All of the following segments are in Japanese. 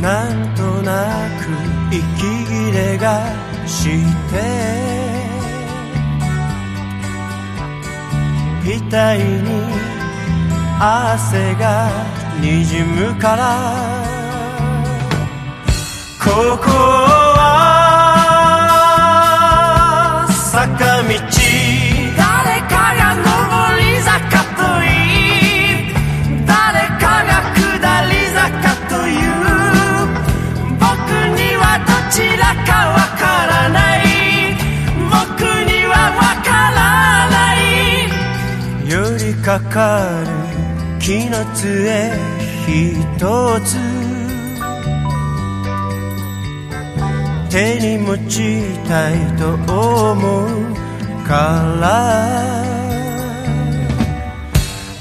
なんとなく息切れがして額に汗がにじむからここかかる木の杖一つ。手に持ちたいと思うから。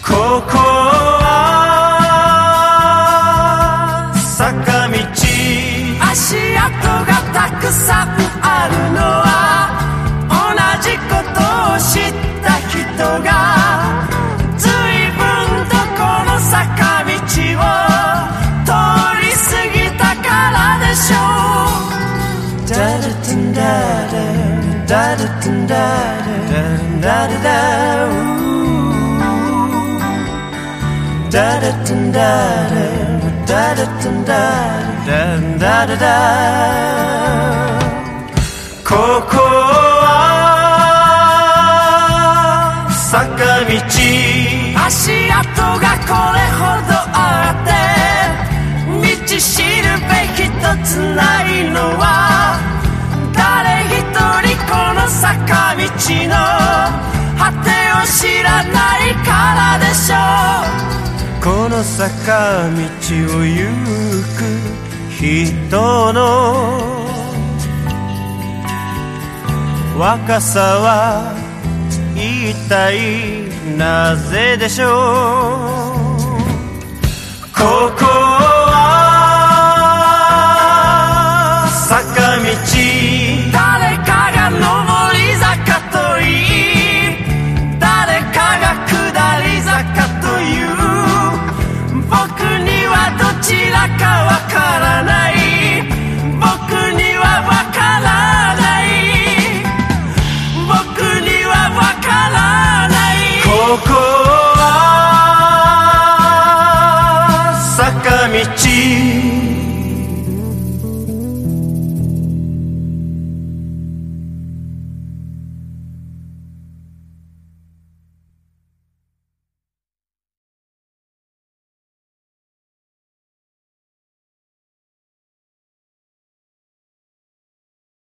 ここは坂道。足跡がたくさんあるのは。同じことを知った人が。ここは坂道足跡がこれほどあって道しるべきとつないのは坂道の果てを知らないからでしょうこの坂道を行く人の若さは一体なぜでしょう？